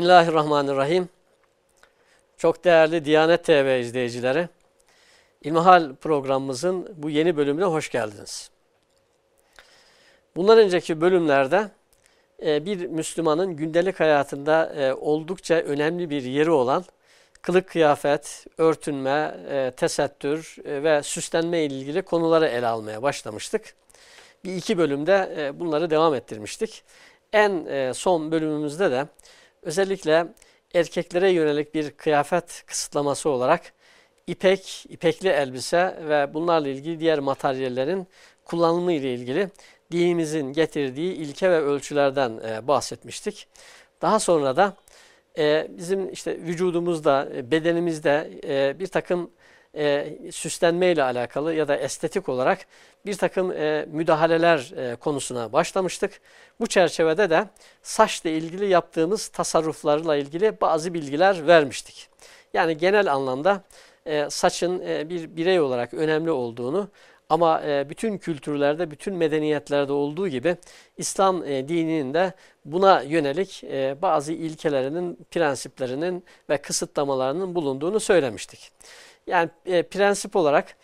Bismillahirrahmanirrahim. Çok değerli Diyanet TV izleyicileri, İlmihal programımızın bu yeni bölümüne hoş geldiniz. Bundan önceki bölümlerde e, bir Müslümanın gündelik hayatında e, oldukça önemli bir yeri olan kılık kıyafet, örtünme, e, tesettür ve süslenme ile ilgili konuları ele almaya başlamıştık. Bir iki bölümde bunları devam ettirmiştik. En son bölümümüzde de özellikle erkeklere yönelik bir kıyafet kısıtlaması olarak ipek, ipekli elbise ve bunlarla ilgili diğer materyallerin kullanımı ile ilgili dinimizin getirdiği ilke ve ölçülerden e, bahsetmiştik. Daha sonra da e, bizim işte vücudumuzda, e, bedenimizde e, bir takım e, süslenme ile alakalı ya da estetik olarak bir takım e, müdahaleler e, konusuna başlamıştık. Bu çerçevede de saçla ilgili yaptığımız tasarruflarla ilgili bazı bilgiler vermiştik. Yani genel anlamda e, saçın e, bir birey olarak önemli olduğunu ama e, bütün kültürlerde, bütün medeniyetlerde olduğu gibi İslam e, dininin de buna yönelik e, bazı ilkelerinin, prensiplerinin ve kısıtlamalarının bulunduğunu söylemiştik. Yani e, prensip olarak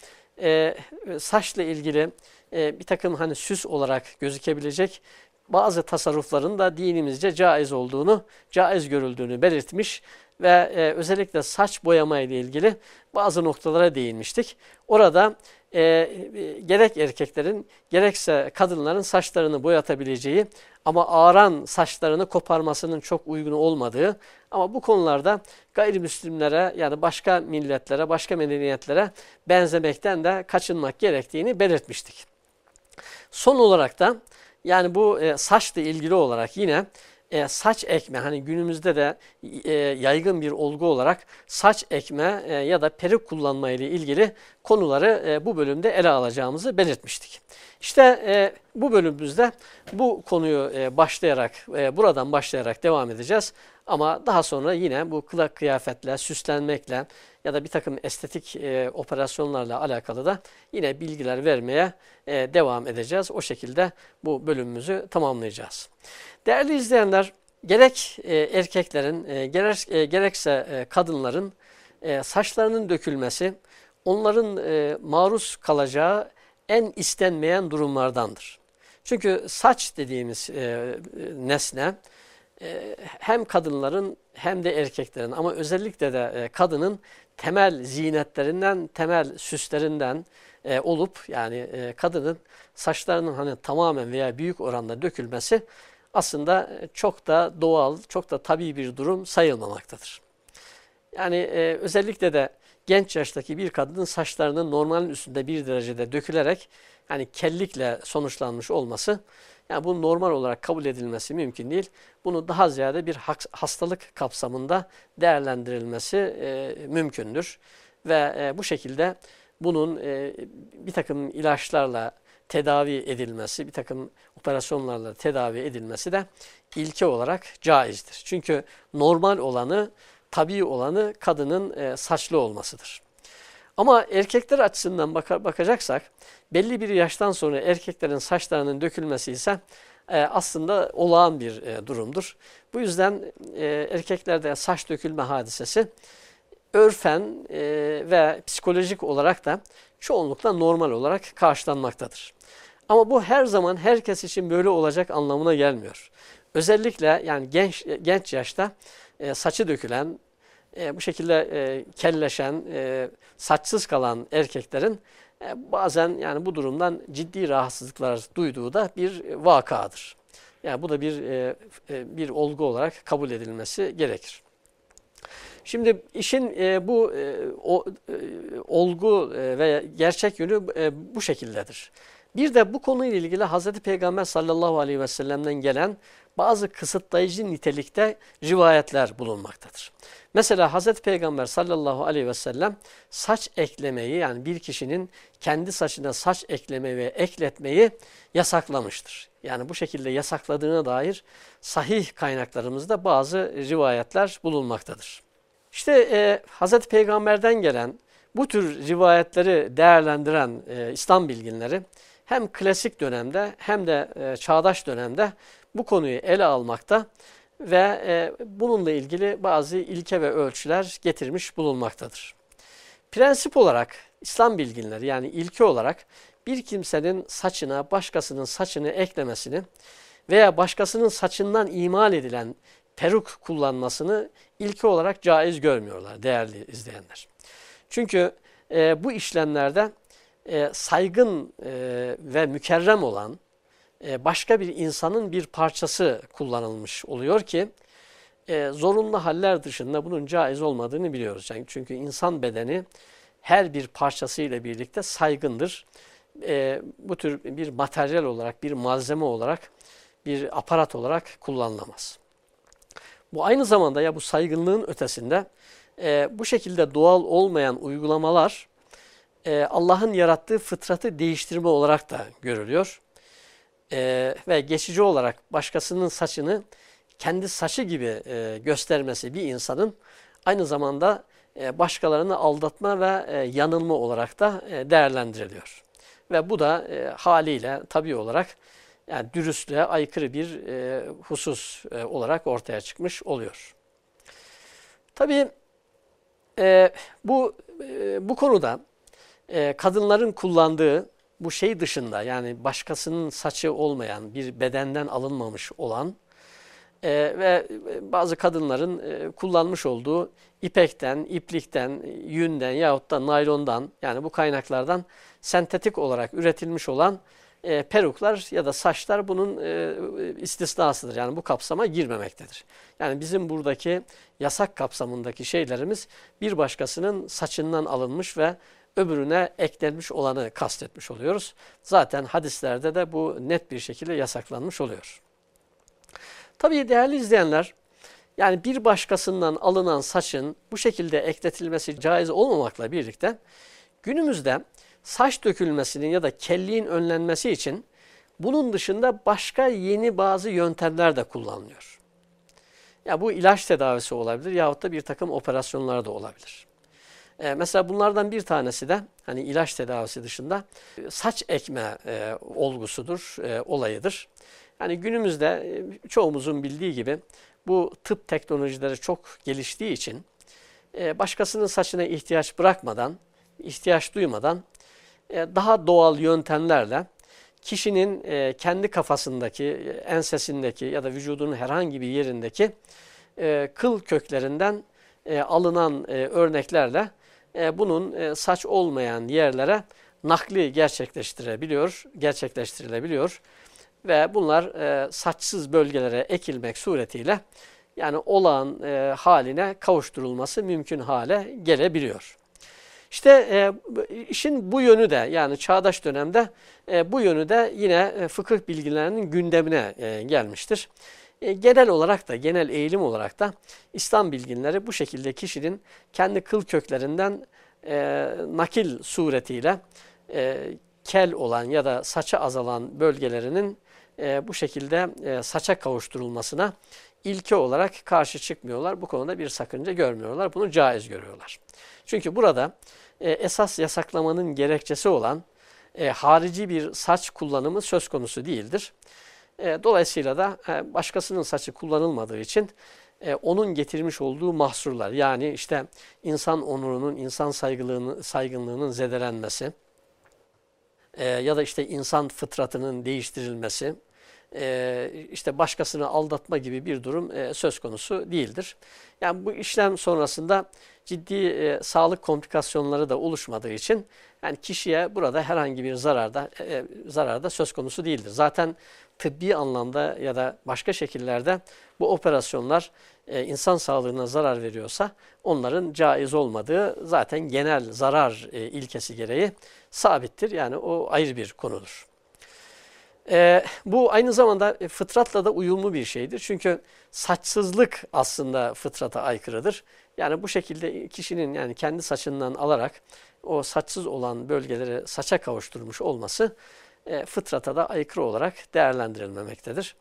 e, saçla ilgili e, bir takım hani süs olarak gözükebilecek bazı tasarrufların da dinimizce caiz olduğunu, caiz görüldüğünü belirtmiş ve e, özellikle saç boyama ile ilgili bazı noktalara değinmiştik. Orada e, e, gerek erkeklerin gerekse kadınların saçlarını boyatabileceği ama ağıran saçlarını koparmasının çok uygun olmadığı ama bu konularda gayrimüslimlere yani başka milletlere, başka medeniyetlere benzemekten de kaçınmak gerektiğini belirtmiştik. Son olarak da yani bu e, saçla ilgili olarak yine e, saç ekme hani günümüzde de e, yaygın bir olgu olarak saç ekme e, ya da peruk kullanma ile ilgili konuları e, bu bölümde ele alacağımızı belirtmiştik. İşte e, bu bölümümüzde bu konuyu e, başlayarak e, buradan başlayarak devam edeceğiz. Ama daha sonra yine bu kıyafetle, süslenmekle ya da bir takım estetik e, operasyonlarla alakalı da yine bilgiler vermeye e, devam edeceğiz. O şekilde bu bölümümüzü tamamlayacağız. Değerli izleyenler, gerek e, erkeklerin e, gerek, e, gerekse e, kadınların e, saçlarının dökülmesi onların e, maruz kalacağı en istenmeyen durumlardandır. Çünkü saç dediğimiz e, nesne e, hem kadınların hem de erkeklerin ama özellikle de e, kadının temel zinetlerinden, temel süslerinden e, olup yani e, kadının saçlarının hani tamamen veya büyük oranda dökülmesi aslında çok da doğal, çok da tabii bir durum sayılmamaktadır. Yani e, özellikle de genç yaştaki bir kadının saçlarının normalin üstünde bir derecede dökülerek yani kellikle sonuçlanmış olması yani bu normal olarak kabul edilmesi mümkün değil. Bunu daha ziyade bir hastalık kapsamında değerlendirilmesi e, mümkündür. Ve e, bu şekilde bunun e, bir takım ilaçlarla tedavi edilmesi, bir takım operasyonlarla tedavi edilmesi de ilke olarak caizdir. Çünkü normal olanı, tabii olanı kadının saçlı olmasıdır. Ama erkekler açısından baka, bakacaksak belli bir yaştan sonra erkeklerin saçlarının dökülmesi ise e, aslında olağan bir e, durumdur. Bu yüzden e, erkeklerde saç dökülme hadisesi örfen e, ve psikolojik olarak da çoğunlukla normal olarak karşılanmaktadır. Ama bu her zaman herkes için böyle olacak anlamına gelmiyor. Özellikle yani genç genç yaşta e, saçı dökülen, e, bu şekilde e, kelleşen, e, saçsız kalan erkeklerin e, bazen yani bu durumdan ciddi rahatsızlıklar duyduğu da bir vakadır. Yani bu da bir e, e, bir olgu olarak kabul edilmesi gerekir. Şimdi işin e, bu e, o, e, olgu e, ve gerçek yönü e, bu şekildedir. Bir de bu konuyla ilgili Hz. Peygamber sallallahu aleyhi ve sellem'den gelen bazı kısıtlayıcı nitelikte rivayetler bulunmaktadır. Mesela Hz. Peygamber sallallahu aleyhi ve sellem saç eklemeyi yani bir kişinin kendi saçına saç eklemeyi ve ekletmeyi yasaklamıştır. Yani bu şekilde yasakladığına dair sahih kaynaklarımızda bazı rivayetler bulunmaktadır. İşte e, Hz. Peygamber'den gelen bu tür rivayetleri değerlendiren e, İslam bilginleri hem klasik dönemde hem de e, çağdaş dönemde bu konuyu ele almakta ve e, bununla ilgili bazı ilke ve ölçüler getirmiş bulunmaktadır. Prensip olarak İslam bilginleri yani ilke olarak bir kimsenin saçına başkasının saçını eklemesini veya başkasının saçından imal edilen peruk kullanmasını ilke olarak caiz görmüyorlar değerli izleyenler. Çünkü e, bu işlemlerde e, saygın e, ve mükerrem olan e, başka bir insanın bir parçası kullanılmış oluyor ki e, zorunlu haller dışında bunun caiz olmadığını biliyoruz. Yani çünkü insan bedeni her bir parçasıyla birlikte saygındır. E, bu tür bir materyal olarak, bir malzeme olarak, bir aparat olarak kullanılamaz. Bu aynı zamanda ya bu saygınlığın ötesinde e, bu şekilde doğal olmayan uygulamalar e, Allah'ın yarattığı fıtratı değiştirme olarak da görülüyor. E, ve geçici olarak başkasının saçını kendi saçı gibi e, göstermesi bir insanın aynı zamanda e, başkalarını aldatma ve e, yanılma olarak da e, değerlendiriliyor. Ve bu da e, haliyle tabi olarak yani dürüstlüğe aykırı bir e, husus e, olarak ortaya çıkmış oluyor. Tabii e, bu e, bu konuda e, kadınların kullandığı bu şey dışında yani başkasının saçı olmayan bir bedenden alınmamış olan e, ve bazı kadınların e, kullanmış olduğu ipekten, iplikten, yünden yahut da naylondan yani bu kaynaklardan sentetik olarak üretilmiş olan e, peruklar ya da saçlar bunun e, istisnasıdır. Yani bu kapsama girmemektedir. Yani bizim buradaki yasak kapsamındaki şeylerimiz bir başkasının saçından alınmış ve öbürüne eklenmiş olanı kastetmiş oluyoruz. Zaten hadislerde de bu net bir şekilde yasaklanmış oluyor. Tabii değerli izleyenler, yani bir başkasından alınan saçın bu şekilde ekletilmesi caiz olmamakla birlikte günümüzde saç dökülmesinin ya da kelliğin önlenmesi için bunun dışında başka yeni bazı yöntemler de kullanılıyor. Ya bu ilaç tedavisi olabilir yahut da bir takım operasyonlar da olabilir. E, mesela bunlardan bir tanesi de hani ilaç tedavisi dışında e, saç ekme e, olgusudur, e, olayıdır. Yani günümüzde e, çoğumuzun bildiği gibi bu tıp teknolojileri çok geliştiği için e, başkasının saçına ihtiyaç bırakmadan, ihtiyaç duymadan e, daha doğal yöntemlerle kişinin e, kendi kafasındaki, ensesindeki ya da vücudunun herhangi bir yerindeki e, kıl köklerinden alınan örneklerle bunun saç olmayan yerlere nakli gerçekleştirebiliyor, gerçekleştirilebiliyor ve bunlar saçsız bölgelere ekilmek suretiyle yani olağan haline kavuşturulması mümkün hale gelebiliyor. İşte e, işin bu yönü de yani çağdaş dönemde e, bu yönü de yine e, fıkıh bilgilerinin gündemine e, gelmiştir. E, genel olarak da, genel eğilim olarak da İslam bilginleri bu şekilde kişinin kendi kıl köklerinden e, nakil suretiyle e, kel olan ya da saça azalan bölgelerinin e, bu şekilde e, saça kavuşturulmasına ilke olarak karşı çıkmıyorlar. Bu konuda bir sakınca görmüyorlar. Bunu caiz görüyorlar. Çünkü burada e, esas yasaklamanın gerekçesi olan e, harici bir saç kullanımı söz konusu değildir. E, dolayısıyla da e, başkasının saçı kullanılmadığı için e, onun getirmiş olduğu mahsurlar yani işte insan onurunun, insan saygınlığının, saygınlığının zedelenmesi e, ya da işte insan fıtratının değiştirilmesi, e, işte başkasını aldatma gibi bir durum e, söz konusu değildir. Yani bu işlem sonrasında ciddi e, sağlık komplikasyonları da oluşmadığı için yani kişiye burada herhangi bir zararda e, zararda söz konusu değildir. Zaten tıbbi anlamda ya da başka şekillerde bu operasyonlar e, insan sağlığına zarar veriyorsa onların caiz olmadığı zaten genel zarar e, ilkesi gereği sabittir. Yani o ayrı bir konudur. E, bu aynı zamanda e, fıtratla da uyumlu bir şeydir. Çünkü saçsızlık aslında fıtrata aykırıdır. Yani bu şekilde kişinin yani kendi saçından alarak o saçsız olan bölgeleri saça kavuşturmuş olması e, fıtrata da aykırı olarak değerlendirilmemektedir.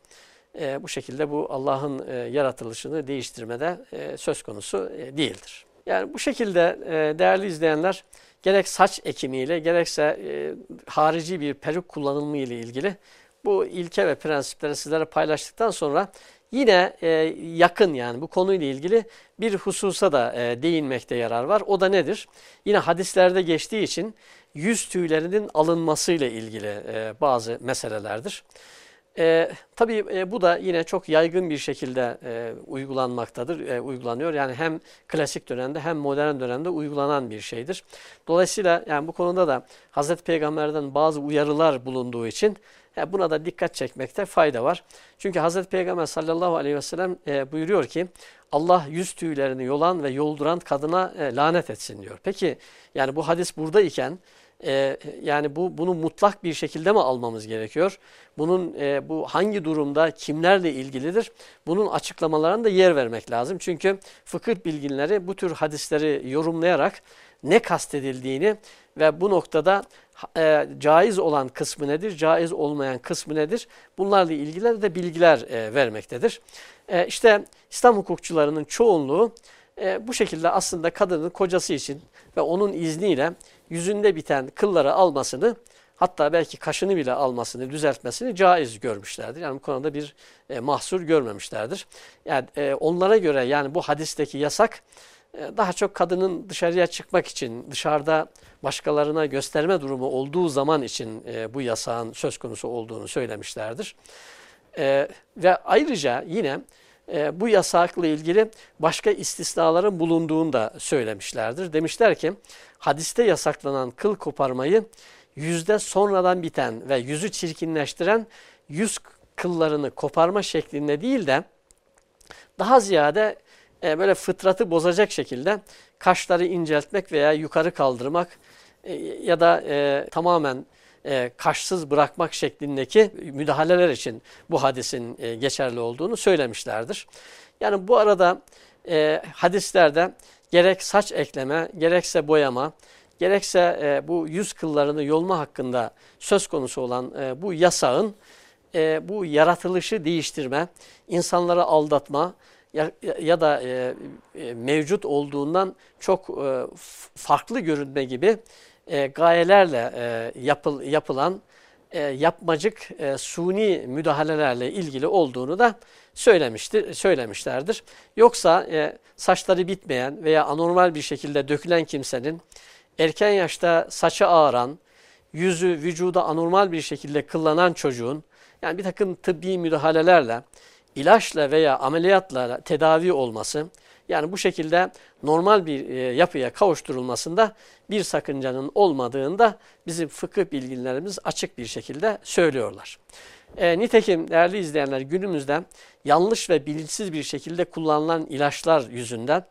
E, bu şekilde bu Allah'ın e, yaratılışını değiştirmede e, söz konusu e, değildir. Yani bu şekilde e, değerli izleyenler gerek saç ekimiyle gerekse e, harici bir peruk kullanımı ile ilgili bu ilke ve prensipleri sizlere paylaştıktan sonra yine e, yakın yani bu konuyla ilgili bir hususa da e, değinmekte yarar var. O da nedir? Yine hadislerde geçtiği için yüz tüylerinin alınmasıyla ilgili e, bazı meselelerdir. E, tabii e, bu da yine çok yaygın bir şekilde e, uygulanmaktadır, e, uygulanıyor. Yani hem klasik dönemde hem modern dönemde uygulanan bir şeydir. Dolayısıyla yani bu konuda da Hazreti Peygamber'den bazı uyarılar bulunduğu için e, buna da dikkat çekmekte fayda var. Çünkü Hazreti Peygamber sallallahu aleyhi ve sellem e, buyuruyor ki Allah yüz tüylerini yolan ve yolduran kadına e, lanet etsin diyor. Peki yani bu hadis burada iken e, yani bu bunu mutlak bir şekilde mi almamız gerekiyor? Bunun e, bu hangi durumda kimlerle ilgilidir? Bunun açıklamalarına da yer vermek lazım. Çünkü fıkıh bilginleri bu tür hadisleri yorumlayarak ne kastedildiğini ve bu noktada e, caiz olan kısmı nedir, caiz olmayan kısmı nedir? Bunlarla ilgili de bilgiler e, vermektedir. E, işte İslam hukukçularının çoğunluğu e, bu şekilde aslında kadının kocası için ve onun izniyle yüzünde biten kılları almasını hatta belki kaşını bile almasını, düzeltmesini caiz görmüşlerdir. Yani bu konuda bir e, mahsur görmemişlerdir. Yani e, onlara göre yani bu hadisteki yasak daha çok kadının dışarıya çıkmak için, dışarıda başkalarına gösterme durumu olduğu zaman için e, bu yasağın söz konusu olduğunu söylemişlerdir. E, ve ayrıca yine e, bu yasakla ilgili başka istisnaların bulunduğunu da söylemişlerdir. Demişler ki hadiste yasaklanan kıl koparmayı yüzde sonradan biten ve yüzü çirkinleştiren yüz kıllarını koparma şeklinde değil de daha ziyade e, böyle fıtratı bozacak şekilde kaşları inceltmek veya yukarı kaldırmak e, ya da e, tamamen e, kaşsız bırakmak şeklindeki müdahaleler için bu hadisin e, geçerli olduğunu söylemişlerdir. Yani bu arada e, hadislerde gerek saç ekleme, gerekse boyama, gerekse e, bu yüz kıllarını yolma hakkında söz konusu olan e, bu yasağın e, bu yaratılışı değiştirme, insanları aldatma ya, ya da e, e, mevcut olduğundan çok e, farklı görünme gibi e, gayelerle e, yapıl, yapılan e, yapmacık e, suni müdahalelerle ilgili olduğunu da söylemiştir, söylemişlerdir. Yoksa e, saçları bitmeyen veya anormal bir şekilde dökülen kimsenin erken yaşta saçı ağıran, yüzü, vücuda anormal bir şekilde kıllanan çocuğun yani bir takım tıbbi müdahalelerle, ilaçla veya ameliyatla tedavi olması, yani bu şekilde normal bir e, yapıya kavuşturulmasında bir sakıncanın olmadığında bizim fıkıh bilginlerimiz açık bir şekilde söylüyorlar. E, nitekim değerli izleyenler günümüzde yanlış ve bilinçsiz bir şekilde kullanılan ilaçlar yüzünden,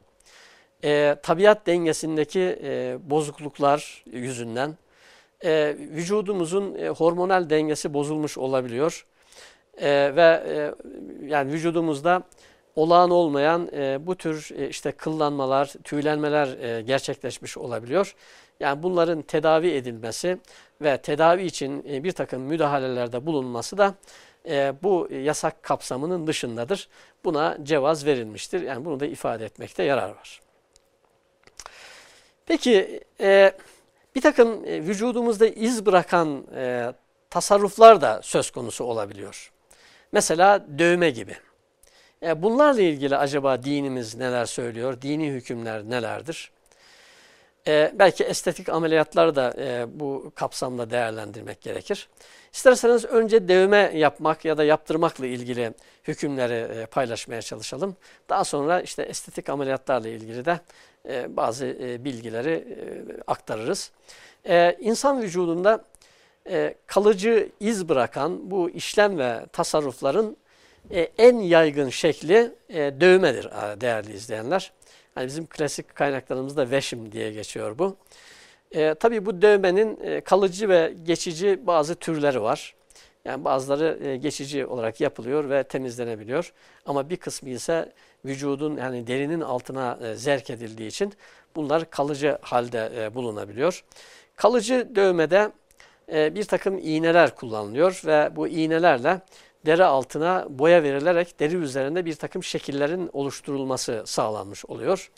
e, tabiat dengesindeki e, bozukluklar yüzünden, e, vücudumuzun e, hormonal dengesi bozulmuş olabiliyor. E, ve e, yani vücudumuzda olağan olmayan e, bu tür e, işte kıllanmalar, tüylenmeler e, gerçekleşmiş olabiliyor. Yani bunların tedavi edilmesi ve tedavi için e, bir takım müdahalelerde bulunması da e, bu yasak kapsamının dışındadır. Buna cevaz verilmiştir. Yani bunu da ifade etmekte yarar var. Peki e, bir takım e, vücudumuzda iz bırakan e, tasarruflar da söz konusu olabiliyor. Mesela dövme gibi. E, bunlarla ilgili acaba dinimiz neler söylüyor? Dini hükümler nelerdir? E, belki estetik ameliyatları da e, bu kapsamda değerlendirmek gerekir. İsterseniz önce dövme yapmak ya da yaptırmakla ilgili hükümleri e, paylaşmaya çalışalım. Daha sonra işte estetik ameliyatlarla ilgili de e, bazı e, bilgileri e, aktarırız. E, insan vücudunda e, kalıcı iz bırakan bu işlem ve tasarrufların e, en yaygın şekli e, dövmedir değerli izleyenler. Hani bizim klasik kaynaklarımızda veşim diye geçiyor bu. E, tabii bu dövmenin e, kalıcı ve geçici bazı türleri var. Yani bazıları e, geçici olarak yapılıyor ve temizlenebiliyor. Ama bir kısmı ise vücudun yani derinin altına e, zerk edildiği için bunlar kalıcı halde e, bulunabiliyor. Kalıcı dövmede e, bir takım iğneler kullanılıyor ve bu iğnelerle deri altına boya verilerek deri üzerinde bir takım şekillerin oluşturulması sağlanmış oluyor.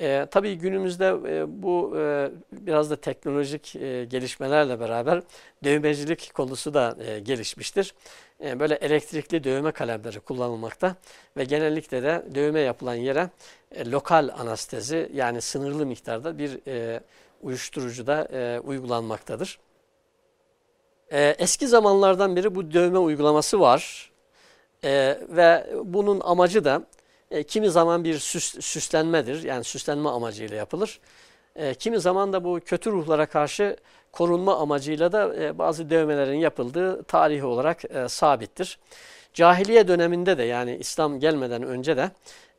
E, tabii günümüzde e, bu e, biraz da teknolojik e, gelişmelerle beraber dövmecilik konusu da e, gelişmiştir. e, böyle elektrikli dövme kalemleri kullanılmakta ve genellikle de dövme yapılan yere e, lokal anestezi yani sınırlı miktarda bir e, uyuşturucu da e, uygulanmaktadır. E, eski zamanlardan beri bu dövme uygulaması var e, ve bunun amacı da e, kimi zaman bir süs, süslenmedir yani süslenme amacıyla yapılır. E, kimi zaman da bu kötü ruhlara karşı korunma amacıyla da e, bazı dövmelerin yapıldığı tarihi olarak e, sabittir. Cahiliye döneminde de yani İslam gelmeden önce de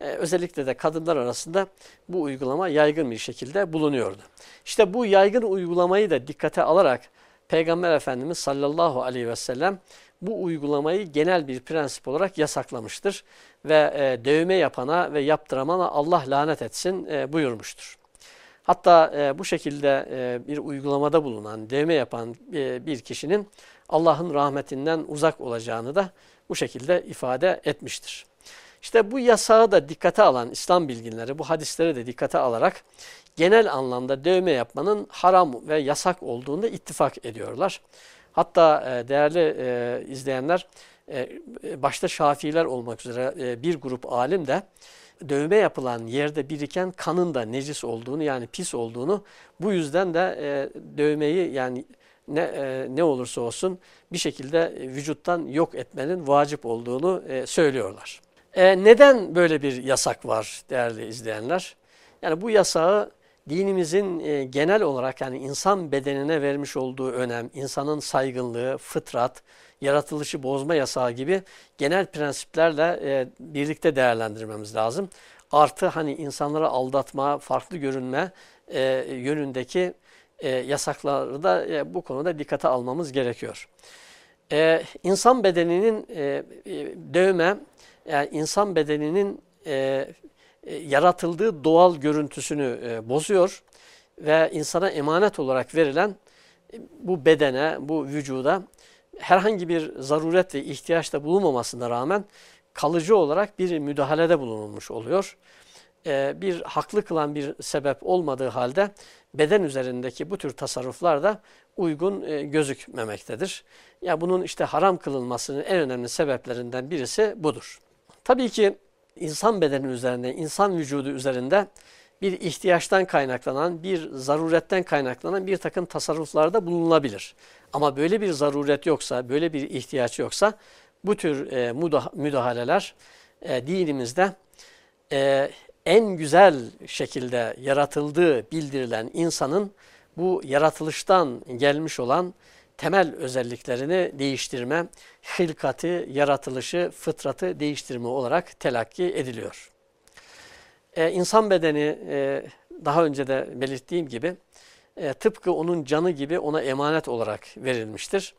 e, özellikle de kadınlar arasında bu uygulama yaygın bir şekilde bulunuyordu. İşte bu yaygın uygulamayı da dikkate alarak Peygamber Efendimiz sallallahu aleyhi ve sellem bu uygulamayı genel bir prensip olarak yasaklamıştır. Ve e, dövme yapana ve yaptıramana Allah lanet etsin e, buyurmuştur. Hatta e, bu şekilde e, bir uygulamada bulunan, dövme yapan e, bir kişinin Allah'ın rahmetinden uzak olacağını da bu şekilde ifade etmiştir. İşte bu yasağı da dikkate alan İslam bilginleri bu hadisleri de dikkate alarak genel anlamda dövme yapmanın haram ve yasak olduğunda ittifak ediyorlar. Hatta e, değerli e, izleyenler e, başta Şafiiler olmak üzere bir grup alim de dövme yapılan yerde biriken kanın da necis olduğunu yani pis olduğunu bu yüzden de dövmeyi yani ne, e, ne olursa olsun bir şekilde vücuttan yok etmenin vacip olduğunu e, söylüyorlar. E, neden böyle bir yasak var değerli izleyenler? Yani bu yasağı dinimizin e, genel olarak yani insan bedenine vermiş olduğu önem, insanın saygınlığı, fıtrat, yaratılışı bozma yasağı gibi genel prensiplerle e, birlikte değerlendirmemiz lazım. Artı hani insanları aldatma, farklı görünme e, yönündeki e, yasakları da e, bu konuda dikkate almamız gerekiyor. E, insan bedeninin e, e dövme, yani insan bedeninin e, e, yaratıldığı doğal görüntüsünü e, bozuyor ve insana emanet olarak verilen e, bu bedene, bu vücuda herhangi bir zaruret ve ihtiyaç da bulunmamasına rağmen kalıcı olarak bir müdahalede bulunulmuş oluyor. Bir haklı kılan bir sebep olmadığı halde beden üzerindeki bu tür tasarruflar da uygun gözükmemektedir. Ya bunun işte haram kılınmasının en önemli sebeplerinden birisi budur. Tabii ki insan bedeni üzerinde, insan vücudu üzerinde bir ihtiyaçtan kaynaklanan, bir zaruretten kaynaklanan bir takım tasarruflarda bulunabilir. Ama böyle bir zaruret yoksa, böyle bir ihtiyaç yoksa bu tür e, müdahaleler e, dinimizde e, en güzel şekilde yaratıldığı bildirilen insanın bu yaratılıştan gelmiş olan temel özelliklerini değiştirme, hilkati, yaratılışı, fıtratı değiştirme olarak telakki ediliyor. Ee, insan bedeni e, daha önce de belirttiğim gibi e, tıpkı onun canı gibi ona emanet olarak verilmiştir.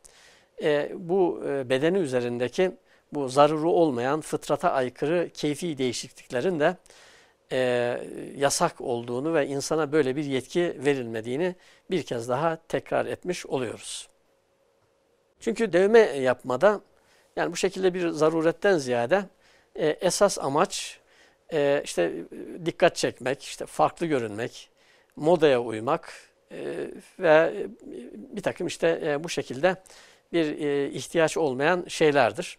E, bu e, bedeni üzerindeki bu zaruru olmayan fıtrata aykırı keyfi değişikliklerin de e, yasak olduğunu ve insana böyle bir yetki verilmediğini bir kez daha tekrar etmiş oluyoruz. Çünkü dövme yapmada yani bu şekilde bir zaruretten ziyade e, esas amaç e, işte dikkat çekmek, işte farklı görünmek, modaya uymak e, ve bir takım işte e, bu şekilde bir e, ihtiyaç olmayan şeylerdir.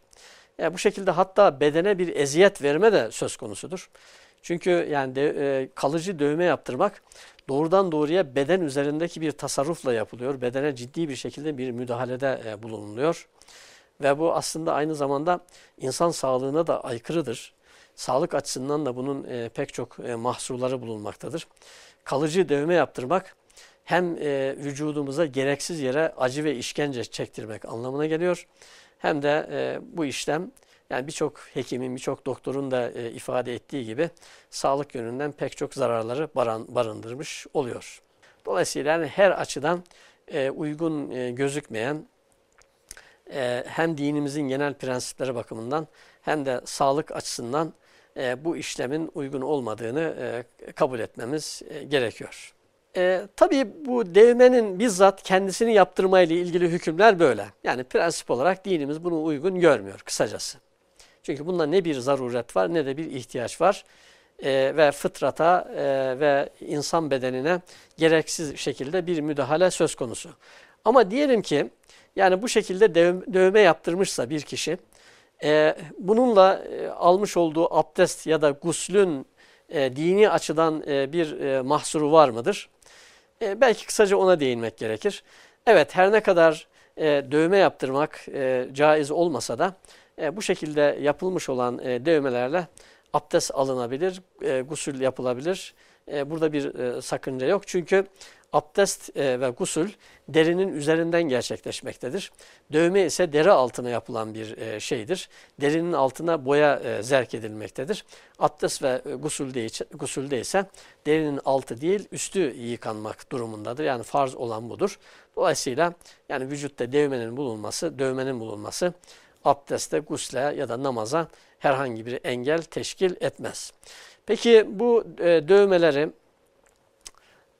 E, bu şekilde hatta bedene bir eziyet verme de söz konusudur. Çünkü yani de, e, kalıcı dövme yaptırmak doğrudan doğruya beden üzerindeki bir tasarrufla yapılıyor. Bedene ciddi bir şekilde bir müdahalede e, bulunuluyor. Ve bu aslında aynı zamanda insan sağlığına da aykırıdır. Sağlık açısından da bunun e, pek çok e, mahsurları bulunmaktadır. Kalıcı dövme yaptırmak hem e, vücudumuza gereksiz yere acı ve işkence çektirmek anlamına geliyor. Hem de e, bu işlem yani birçok hekimin, birçok doktorun da e, ifade ettiği gibi sağlık yönünden pek çok zararları baran, barındırmış oluyor. Dolayısıyla yani her açıdan e, uygun e, gözükmeyen e, hem dinimizin genel prensipleri bakımından hem de sağlık açısından e, bu işlemin uygun olmadığını e, kabul etmemiz e, gerekiyor. E, tabii bu devmenin bizzat kendisini yaptırmayla ilgili hükümler böyle. Yani prensip olarak dinimiz bunu uygun görmüyor kısacası. Çünkü bunda ne bir zaruret var ne de bir ihtiyaç var. E, ve fıtrata e, ve insan bedenine gereksiz şekilde bir müdahale söz konusu. Ama diyelim ki yani bu şekilde dövme yaptırmışsa bir kişi e, bununla e, almış olduğu abdest ya da guslün e, dini açıdan e, bir e, mahsuru var mıdır? E, belki kısaca ona değinmek gerekir. Evet her ne kadar e, dövme yaptırmak e, caiz olmasa da e, bu şekilde yapılmış olan e, dövmelerle abdest alınabilir, e, gusül yapılabilir. E, burada bir e, sakınca yok. Çünkü abdest e, ve gusül derinin üzerinden gerçekleşmektedir. Dövme ise deri altına yapılan bir e, şeydir. Derinin altına boya e, zerk edilmektedir. Abdest ve e, gusülde, gusülde ise derinin altı değil üstü yıkanmak durumundadır. Yani farz olan budur. Dolayısıyla yani vücutta dövmenin bulunması, dövmenin bulunması abdeste, gusle ya da namaza herhangi bir engel teşkil etmez. Peki bu e, dövmeleri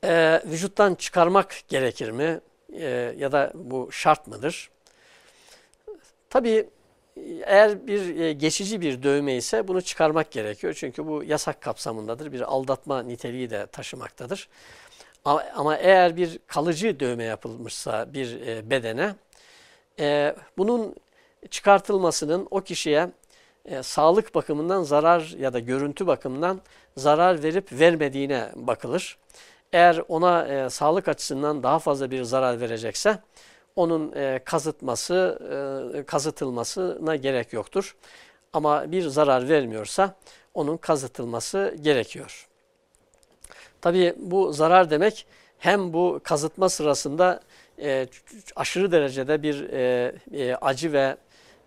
e, vücuttan çıkarmak gerekir mi? E, ya da bu şart mıdır? Tabii eğer bir e, geçici bir dövme ise bunu çıkarmak gerekiyor. Çünkü bu yasak kapsamındadır. Bir aldatma niteliği de taşımaktadır. Ama, eğer bir kalıcı dövme yapılmışsa bir e, bedene, e, bunun çıkartılmasının o kişiye e, sağlık bakımından zarar ya da görüntü bakımından zarar verip vermediğine bakılır. Eğer ona e, sağlık açısından daha fazla bir zarar verecekse onun e, kazıtması, e, kazıtılmasına gerek yoktur. Ama bir zarar vermiyorsa onun kazıtılması gerekiyor. Tabii bu zarar demek hem bu kazıtma sırasında e, aşırı derecede bir e, e, acı ve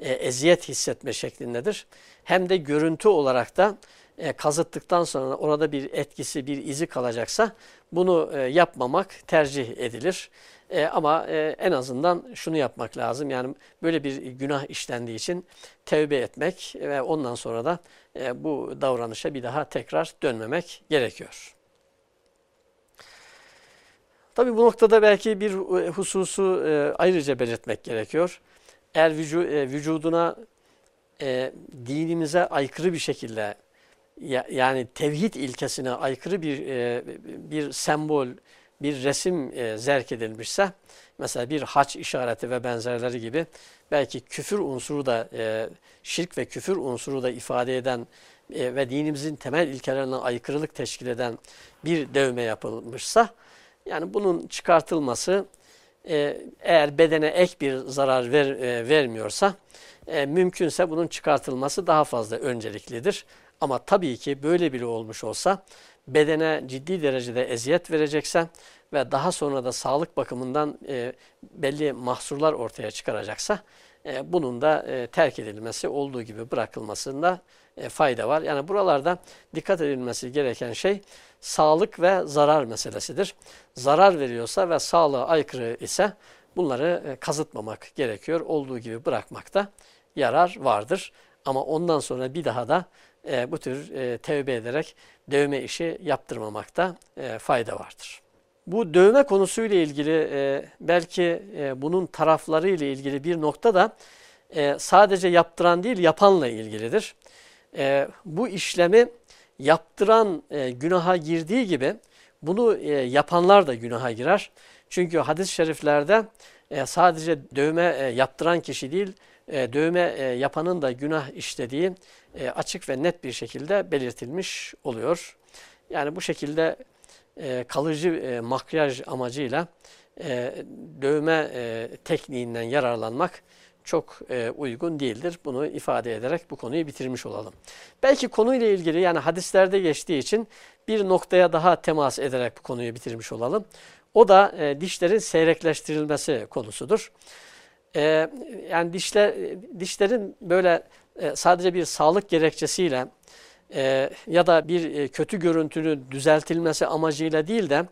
e, eziyet hissetme şeklindedir. Hem de görüntü olarak da e, kazıttıktan sonra orada bir etkisi, bir izi kalacaksa bunu e, yapmamak tercih edilir. E, ama e, en azından şunu yapmak lazım. Yani böyle bir günah işlendiği için tevbe etmek ve ondan sonra da e, bu davranışa bir daha tekrar dönmemek gerekiyor. Tabi bu noktada belki bir e, hususu e, ayrıca belirtmek gerekiyor. Eğer vücu, e, vücuduna e, dinimize aykırı bir şekilde yani tevhid ilkesine aykırı bir e, bir sembol, bir resim e, zerk edilmişse, mesela bir haç işareti ve benzerleri gibi belki küfür unsuru da, e, şirk ve küfür unsuru da ifade eden e, ve dinimizin temel ilkelerine aykırılık teşkil eden bir dövme yapılmışsa, yani bunun çıkartılması e, eğer bedene ek bir zarar ver, e, vermiyorsa, e, mümkünse bunun çıkartılması daha fazla önceliklidir. Ama tabii ki böyle bile olmuş olsa bedene ciddi derecede eziyet verecekse ve daha sonra da sağlık bakımından e, belli mahsurlar ortaya çıkaracaksa e, bunun da e, terk edilmesi olduğu gibi bırakılmasında e, fayda var. Yani buralarda dikkat edilmesi gereken şey sağlık ve zarar meselesidir. Zarar veriyorsa ve sağlığa aykırı ise bunları e, kazıtmamak gerekiyor. Olduğu gibi bırakmakta yarar vardır. Ama ondan sonra bir daha da e, bu tür e, tevbe ederek dövme işi yaptırmamakta fayda vardır. Bu dövme konusuyla ilgili belki bunun tarafları ile ilgili bir nokta da sadece yaptıran değil yapanla ilgilidir. E, bu işlemi yaptıran e, günaha girdiği gibi bunu e, yapanlar da günaha girer. Çünkü hadis-i şeriflerde e, sadece dövme e, yaptıran kişi değil, e, dövme e, yapanın da günah işlediği e, açık ve net bir şekilde belirtilmiş oluyor. Yani bu şekilde e, kalıcı e, makyaj amacıyla e, dövme e, tekniğinden yararlanmak çok e, uygun değildir. Bunu ifade ederek bu konuyu bitirmiş olalım. Belki konuyla ilgili yani hadislerde geçtiği için bir noktaya daha temas ederek bu konuyu bitirmiş olalım. O da e, dişlerin seyrekleştirilmesi konusudur. E, yani dişler dişlerin böyle e, sadece bir sağlık gerekçesiyle e, ya da bir e, kötü görüntünün düzeltilmesi amacıyla değil de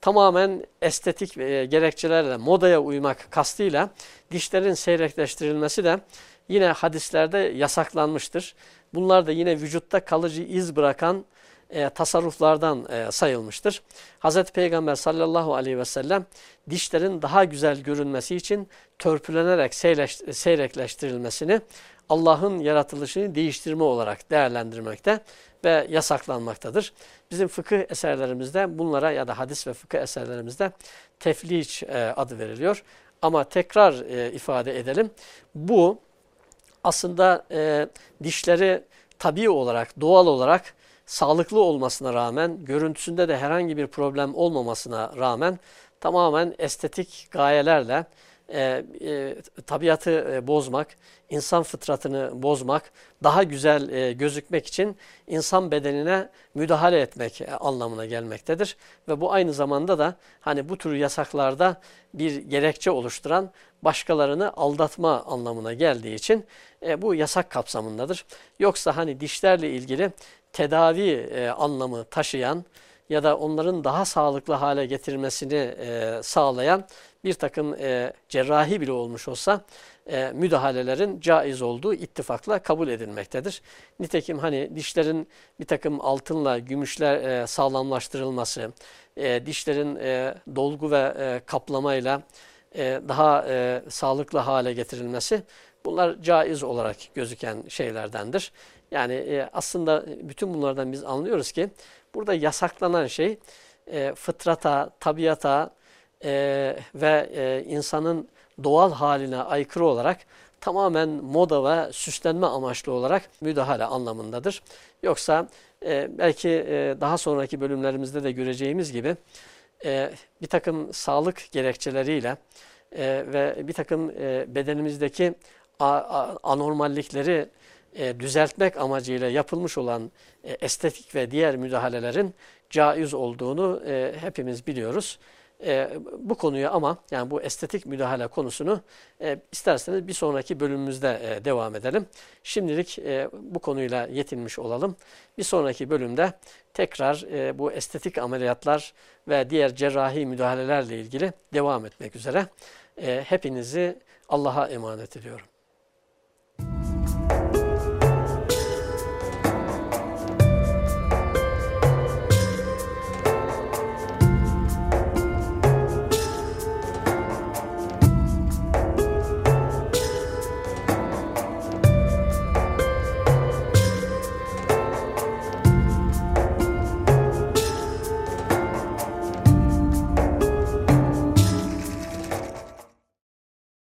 tamamen estetik e, gerekçelerle modaya uymak kastıyla dişlerin seyrekleştirilmesi de yine hadislerde yasaklanmıştır. Bunlar da yine vücutta kalıcı iz bırakan e, tasarruflardan e, sayılmıştır. Hz. Peygamber sallallahu aleyhi ve sellem dişlerin daha güzel görünmesi için törpülenerek seyrekleştirilmesini Allah'ın yaratılışını değiştirme olarak değerlendirmekte ve yasaklanmaktadır. Bizim fıkıh eserlerimizde bunlara ya da hadis ve fıkıh eserlerimizde tefliç e, adı veriliyor. Ama tekrar e, ifade edelim. Bu aslında e, dişleri tabii olarak, doğal olarak sağlıklı olmasına rağmen, görüntüsünde de herhangi bir problem olmamasına rağmen tamamen estetik gayelerle e, e, tabiatı e, bozmak, insan fıtratını bozmak, daha güzel e, gözükmek için insan bedenine müdahale etmek e, anlamına gelmektedir. Ve bu aynı zamanda da hani bu tür yasaklarda bir gerekçe oluşturan başkalarını aldatma anlamına geldiği için e, bu yasak kapsamındadır. Yoksa hani dişlerle ilgili tedavi e, anlamı taşıyan ya da onların daha sağlıklı hale getirmesini e, sağlayan bir takım e, cerrahi bile olmuş olsa e, müdahalelerin caiz olduğu ittifakla kabul edilmektedir. Nitekim hani dişlerin bir takım altınla, gümüşler e, sağlamlaştırılması, e, dişlerin e, dolgu ve e, kaplamayla e, daha e, sağlıklı hale getirilmesi bunlar caiz olarak gözüken şeylerdendir. Yani e, aslında bütün bunlardan biz anlıyoruz ki burada yasaklanan şey e, fıtrata, tabiata e, ve e, insanın doğal haline aykırı olarak tamamen moda ve süslenme amaçlı olarak müdahale anlamındadır. Yoksa e, belki e, daha sonraki bölümlerimizde de göreceğimiz gibi e, bir takım sağlık gerekçeleriyle e, ve bir takım e, bedenimizdeki anormallikleri e, düzeltmek amacıyla yapılmış olan e, estetik ve diğer müdahalelerin caiz olduğunu e, hepimiz biliyoruz. E, bu konuyu ama yani bu estetik müdahale konusunu e, isterseniz bir sonraki bölümümüzde e, devam edelim. Şimdilik e, bu konuyla yetinmiş olalım. Bir sonraki bölümde tekrar e, bu estetik ameliyatlar ve diğer cerrahi müdahalelerle ilgili devam etmek üzere. E, hepinizi Allah'a emanet ediyorum.